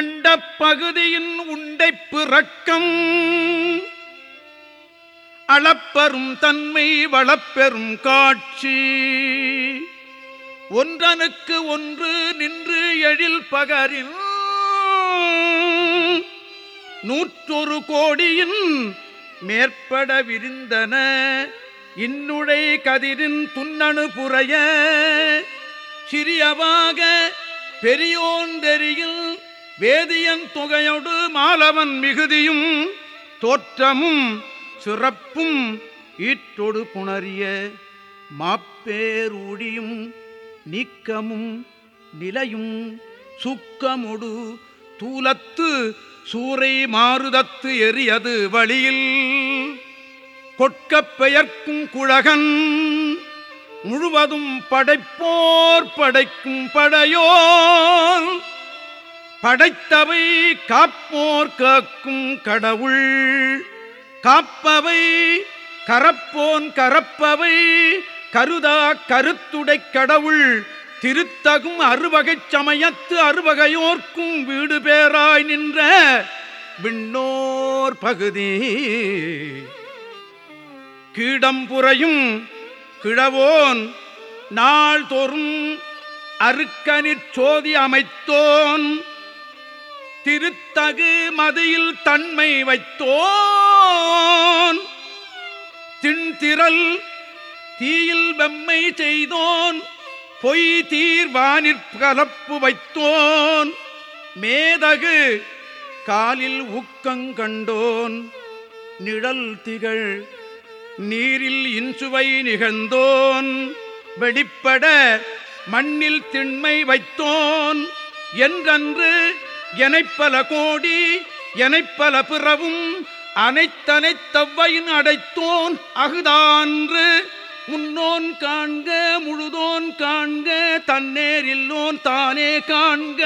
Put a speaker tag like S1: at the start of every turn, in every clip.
S1: அண்டப் பகுதியின் உண்டை பிறக்கம். அளப்பெரும் தன்மை வளப்பெரும் காட்சி. ஒன்றனுக்கு ஒன்று நின்று எழில் பகரின் நூற்றொரு கோடியின் மேற்பட விரிந்தன. இன்னுடை கதிரின் துண்ணணு புறைய சிறியவாக பெரியோந்தெரியில் வேதியன் தொகையோடு மாலவன் மிகுதியும் தோற்றமும் சிறப்பும் ஈற்றொடு புணரிய மாப்பேரூழியும் நீக்கமும் நிலையும் சுக்கமொடு தூலத்து சூறை மாறுதத்து எரியது வழியில் கொட்கப் பெயர்க்கும் குழகன் முழுவதும் படைப்போர் படைக்கும் படையோன் படைத்தவை காப்போர் காக்கும் கடவுள். காப்பவை கரப்போன் கரப்பவை கருதா கருத்துடை கடவுள். திருத்தகும் அறுவகைச் சமயத்து அறுவகையோர்க்கும் வீடு பேராய் நின்ற விண்ணோர் பகுதி. கீடம்புறையும் கிழவோன் நாள்தோறும் அருக்கனிற் சோதி அமைத்தோன். திருத்தகு மதியில் தன்மை வைத்தோன். திண்திரல் தீயில் வெம்மை செய்தோன். பொய் தீர்வானிற்கலப்பு வைத்தோன். மேதகு காலில் உக்கங்கண்டோன் நிழல் திகழ் நீரில் இன்சுவை நிகழ்ந்தோன். வெளிப்பட மண்ணில் திண்மை வைத்தோன். என்றன்று எனைப்பல கோடி எனைப்பல பிறவும் அனைத்தனைத்தவ்வையின் அடைத்தோன் அகுதான்று முன்னோன் காண்க முழுதோன் காண்க தன்னேரில்லோன் தானே காண்க.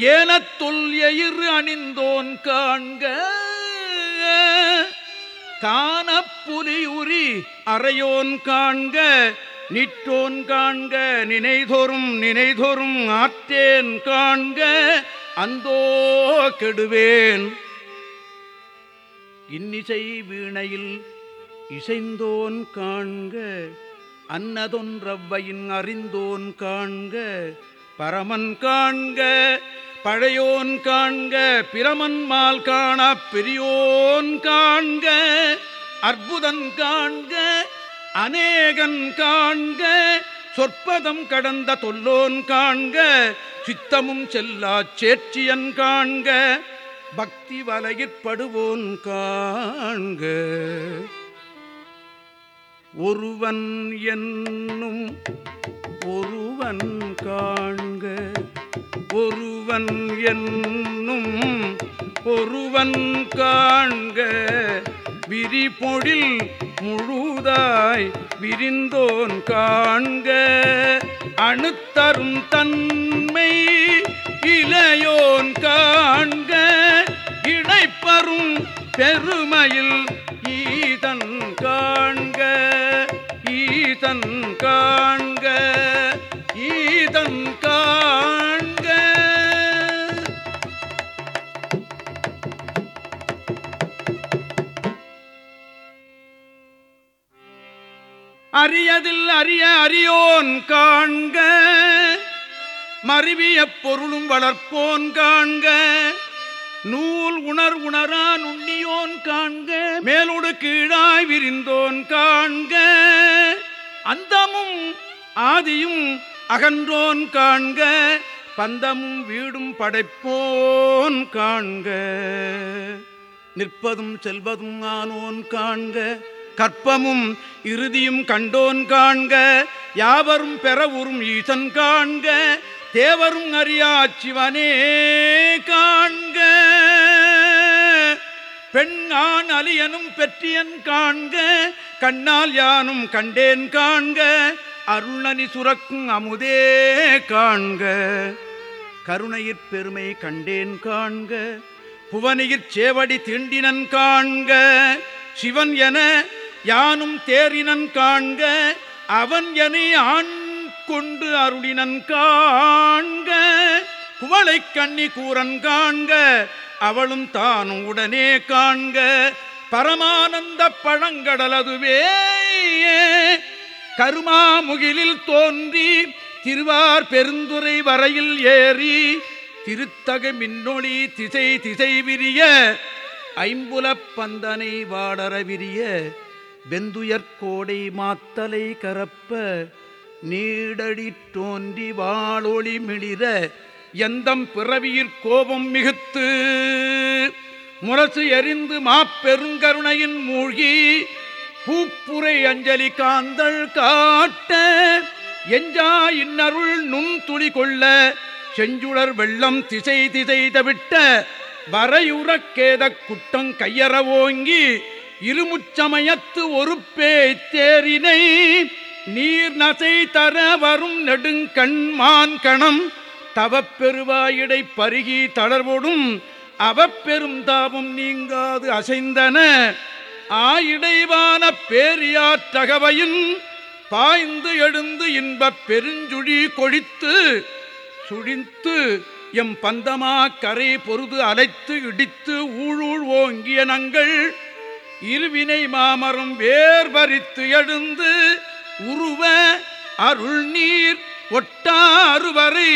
S1: ஏனத் தொல் அணிந்தோன் காண்க. காணப்புலியுரி அறையோன் காண்க. நிற்றோன் காண்க நினைதொரும் நினைதொரும் ஆற்றேன் காண்க அந்தோ கெடுவேன். இன்னிசை வீணையில் இசைந்தோன் காண்க அன்னதொன்றவ்வையின் அறிந்தோன் காண்க பரமன் காண்க பழையோன் காண்க பிரமன் மால் காண பெரியோன் காண்க அற்புதன் காண்க அநேகன் காண்க சொற்பதம் கடந்த தொல்லோன் காண்க சித்தமும் செல்லா சேற்றியன் காண்க பக்தி வலையிற்படுவோன் காண்க. ஒருவன் என்னும் ஒருவன் காண்க ஒருவன் என்னும் ஒருவன் காண்க. விரிபொழில் முழுதாய் விரிந்தோன் காண்க அணுத்தரும் தன் அறிய அறியோன் காண்க மருவிய பொருளும் வளர்ப்போன் காண்க நூல் உணர் உணரா நுண்ணியோன் காண்க மேலோடு கீழாய் விரிந்தோன் காண்க அந்தமும் ஆதியும் அகன்றோன் காண்க பந்தமும் வீடும் படைப்போன் காண்க நிற்பதும் செல்வதும் ஆனோன் காண்க கற்பமும் இறுதியும் கண்டோன் காண்க யாவரும் பெறவுறும் ஈசன் காண்க தேவரும் அறியா சிவனே காண்க. பெண் ஆண் அலியனும் பெற்றியன் காண்க கண்ணால் யானும் கண்டேன் காண்க அருள்நனி சுரக்கும் அமுதே காண்க. கருணையிற் பெருமை கண்டேன் காண்க புவனியிற் சேவடி தீண்டினன் காண்க சிவன் என யானும் தேரினன் காண்க அவன் என ஆண் கொண்டு அருளினன் காண்க. குவளை கண்ணி கூறன் காண்க அவளும் தானும் உடனே காண்க. பரமானந்த பழங்கடல் அதுவே. கருமாமுகிலில் தோன்றி திருவார் பெருந்துரை வரையில் ஏறி திருத்தக மின்னொளி திசை திசை விரிய ஐம்புலப் பந்தனை வாடர விரிய. வெந்துயர்கோடை மாத்தலை கரப்ப நீடடி தோன்றி வாளொளி மிளிர எந்தம் பிறவியிற் கோபம் மிகுத்து முரசு எரிந்து மாப்பெருங்கருணையின் மூழ்கி பூப்புரை அஞ்சலி காந்தள் காட்ட எஞ்சா இன்னருள் நுண் துளி கொள்ள செஞ்சுளர் வெள்ளம் திசை திசை தவிட்ட வரையுறக்கேத குட்டம் கையற ஓங்கி இருமுச்சமயத்து ஒரு பேச்சேரினை நீர் நசை தர வரும் நெடுங்கண்மான் கணம் தவப்பெருவாயிடை பருகி தளர்வோடும் அவப்பெரும் தாபம் நீங்காது அசைந்தன. ஆயிடைவான பேரியாற்றகவையின் பாய்ந்து எழுந்து இன்பப் பெருஞ்சுழி கொழித்து சுழித்து எம் பந்தமா கரை பொருது அலைத்து இடித்து ஊழூழ் ஓங்கிய நங்கள் இருவினை மாமரம் வேர்வரித்து எழுந்து உருவ அருள் நீர் ஒட்டாறுவரை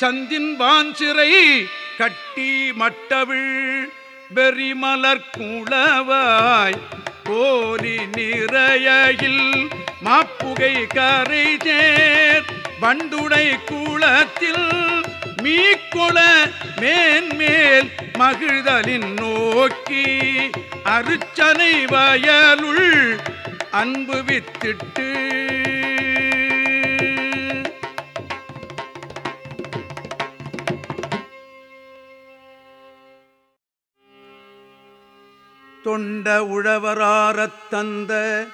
S1: சந்தின் வாஞ்சிறை கட்டி மட்டவிழ் பெரிமலர் குளவாய் கோலி நிறையில் மாப்புகை கரை சேர் வண்டுடை கூளத்தில் மீக்கொள மேன்மேல் மகிழ்தலின் நோக்கி அருச்சனை வயலுள் அன்பு வித்திட்டு. தொண்ட உழவராரத் தந்த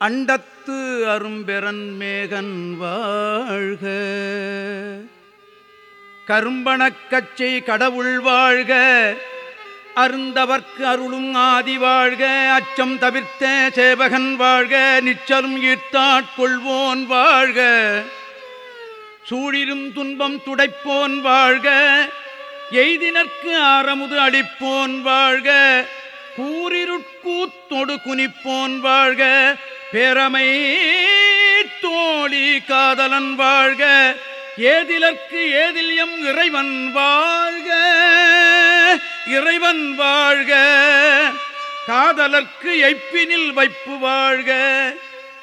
S1: அண்டத்து அரும்பெறன் மேகன் வாழ்க. கரும்பணக்கச்சை கடவுள் வாழ்க. அருந்தவர்க்கு அருளும் ஆதி வாழ்க. அச்சம் தவிர்த்த சேவகன் வாழ்க. நிச்சலும் ஈர்த்தாட்கொள்வோன் வாழ்க. சூழிரும் துன்பம் துடைப்போன் வாழ்க. எய்தினர்க்கு ஆரமுது அளிப்போன் வாழ்க. கூறிருட்கூத்தொடு குனிப்போன் வாழ்க. பேரமை தோழி காதலன் வாழ்க. ஏதிலற்கு ஏதில் எம் இறைவன் வாழ்க இறைவன் வாழ்க. காதலர்க்கு எய்ப்பினில் வைப்பு வாழ்க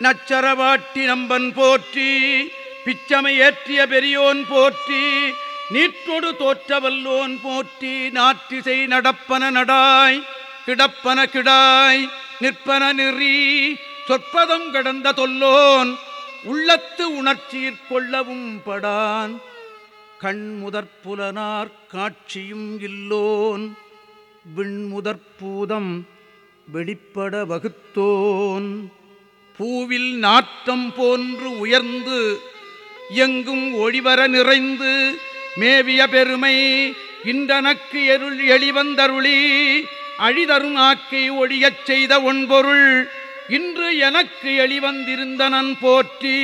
S1: நச்சரவாட்டி நம்பன் போற்றி பிச்சமை ஏற்றிய பெரியோன் போற்றி நீற்றொடு தோற்றவல்லோன் போற்றி நாற்றிசை நடப்பன நடாய் கிடப்பன கிடாய் நிற்பன நெறி சொற்பதம் கடந்த தொல்லோன் உள்ளத்து உணர்ச்சியிற் கொள்ளவும் படான். கண்முதற்புலனார் காட்சியும் இல்லோன். விண்முதற்பூதம் வெளிப்பட வகுத்தோன். பூவில் நாற்றம் போன்று உயர்ந்து எங்கும் ஒளிவர நிறைந்து மேவிய பெருமை இன்றனக்கு எருள் எளிவந்தருளி அழிதரும் ஆக்கை ஒழியச் செய்த ஒன்பொருள். இன்று எனக்கு எளிவந்திருந்தனன் போற்றி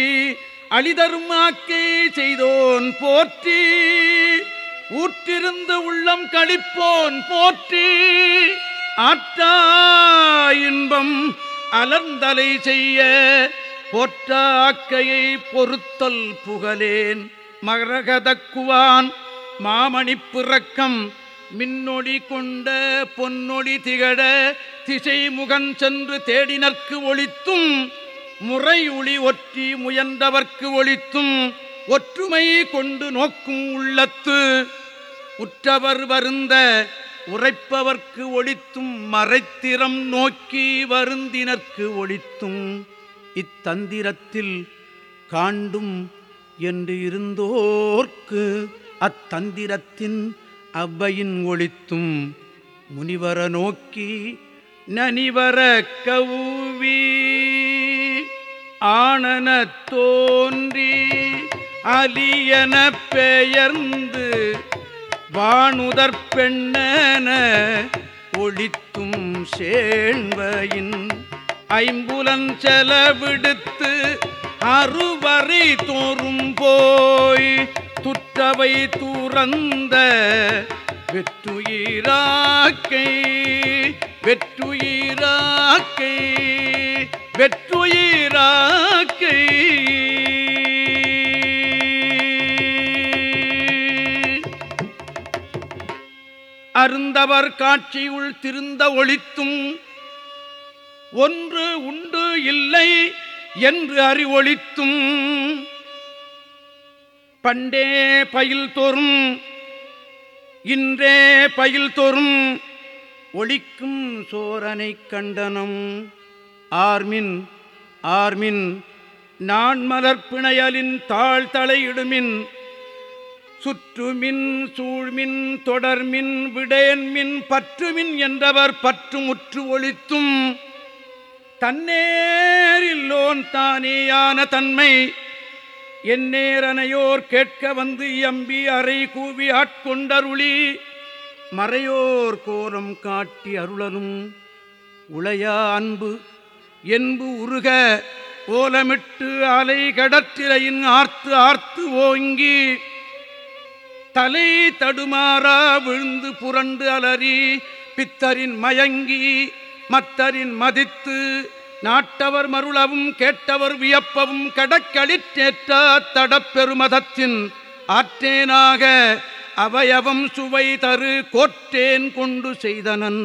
S1: அழிதரும் ஆக்கை செய்தோன் போற்றி. ஊற்றிருந்து உள்ளம் கழிப்போன் போற்றி. ஆற்றா இன்பம் அலர்ந்தலை செய்ய போற்றாக்கையை பொறுத்தல் புகழேன் மரகதக்குவான் மாமணி பிறக்கம் மின்னொளி கொண்ட பொன்னொளி திகழ திசை முகன் சென்று தேடினர்க்கு ஒளித்தும் முறை ஒளி ஒற்றி முயன்றவர்க்கு ஒளித்தும் ஒற்றுமை கொண்டு நோக்கும் உள்ளத்து. உற்றவர் வருந்த உரைப்பவர்க்கு ஒளித்தும் மறைத்திறம் நோக்கி வருந்தினர்க்கு ஒளித்தும் இத்தந்திரத்தில் காண்டும் என்று இருந்தோர்க்கு அத்தந்திரத்தின் அவ்வையின் ஒளித்தும் முனிவர நோக்கி நனிவர கவுவி ஆனன தோன்றி அலியன பெயர்ந்து வானுதற் பெண்ணன ஒளித்தும் சேண்வையின் ஐம்புலன் செலவிடுத்து அறுவரை தோறும் போய் துற்றவை துறந்த வெற்றுயிராக்கை வெற்றுயிராக்கை வெற்றுயிராக்கை. அருந்தவர் காட்சியுள் திருந்த ஒளித்தும் ஒன்று உண்டு இல்லை என்று அறிவொழித்தும் பண்டே பயில் தோறும் இன்றே பயில் தோறும் ஒளிக்கும் சோரனை கண்டனம். ஆர்மின் ஆர்மின் நான் மலர்ப்பிணையலின் தாழ் தலையிடுமின் சுற்றுமின் சூழ்மின் தொடர்மின் விடேன்மின் பற்றுமின் என்றவர் பற்றுமுற்று ஒழித்தும் தன்னேரில்லோன் தானேயான தன்மை எந்நேரனையோர் கேட்க வந்து எம்பி அறை கூவி ஆட்கொண்டருளி. மறையோர் கோலம் காட்டி அருளனும் உளையா அன்பு என்பு உருக ஓலமிட்டு அலை கடற்றிலையின் ஆர்த்து ஆர்த்து ஓங்கி. தலை தடுமாறா விழுந்து புரண்டு அலறி பித்தரின் மயங்கி மத்தரின் மதித்து நாட்டவர் மருளவும் கேட்டவர் வியப்பவும் கடக்களிற்றேற்ற தடப்பெருமதத்தின் ஆற்றேனாக அவயவம் சுவை தரு கோற்றேன் கொண்டு செய்தனன்.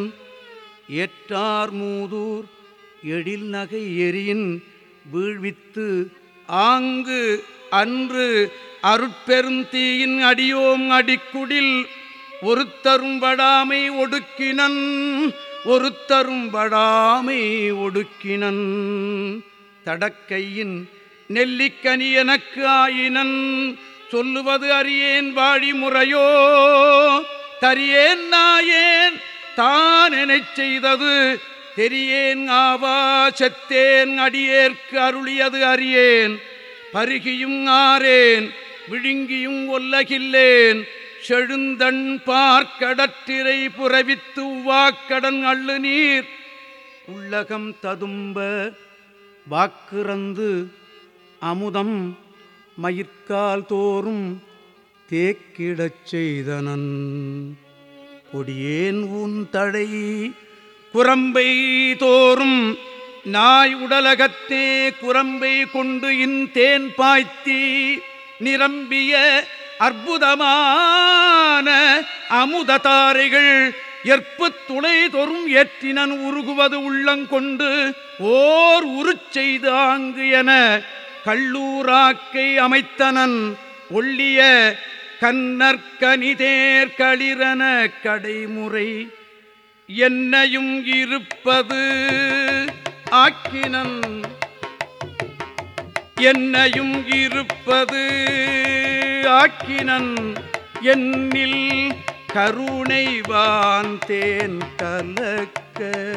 S1: ஏற்றார் மூதூர் எழில் நகை எரியின் வீழ்வித்து ஆங்கு அன்று அருட்பெருந்தீயின் அடியோம் அடிக்குடில் ஒருத்தரும் வடாமை ஒடுக்கினன். ஒருத்தரும் வடாமை ஒடுக்கினன் தடக்கையின் நெல்லிக்கனி எனக்கு ஆயினன். சொல்லுவது அறியேன் வாழி முறையோ தரியேன் நாயேன் தான் எனச் செய்தது தெரியேன் ஆவா? செத்தேன் அடியேற்கு அருளியது அறியேன். பருகியும் ஆறேன் விழுங்கியும் ஒல்லகில்லேன். செழுந்தன் பார்க்கடற்றிரை புறவித்து உவாக்கடன் அள்ளு நீர் உள்ளகம் ததும்ப வாக்குறந்து அமுதம் மயிர்கால் தோறும் தேக்கிடச் செய்தனன். கொடியேன் உன் தழை குரம்பை தோறும் நாய் உடலகத்தே குரம்பை கொண்டு இன் தேன் பாய்த்தி நிரம்பிய அற்புதமான அமுத தாரைகள் எற்பு துளை தொறும் ஏற்றினன் உருகுவது உள்ளங்கொண்டு ஓர் உருச் செய்து ஆங்கு என கள்ளூராக்கை அமைத்தனன் ஒள்ளிய கண்ணற்கனிதேர் களிரன கடைமுறை என்னையும் இருப்பது ஆக்கினன் என்னையும் இருப்பது ஆக்கினன் என்னில் கருணைவான் தேன் கலக்க.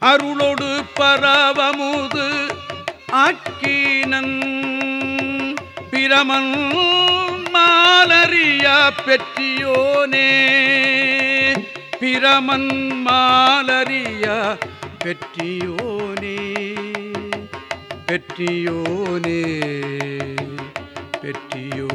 S1: அருளொடு பரவமுது ஆக்கினன். பிரமன் மாலரியா பெற்றியோனே. பிரமன் மாலரியா பெற்றியோனே. பெற்றியோனே. பெற்றியோ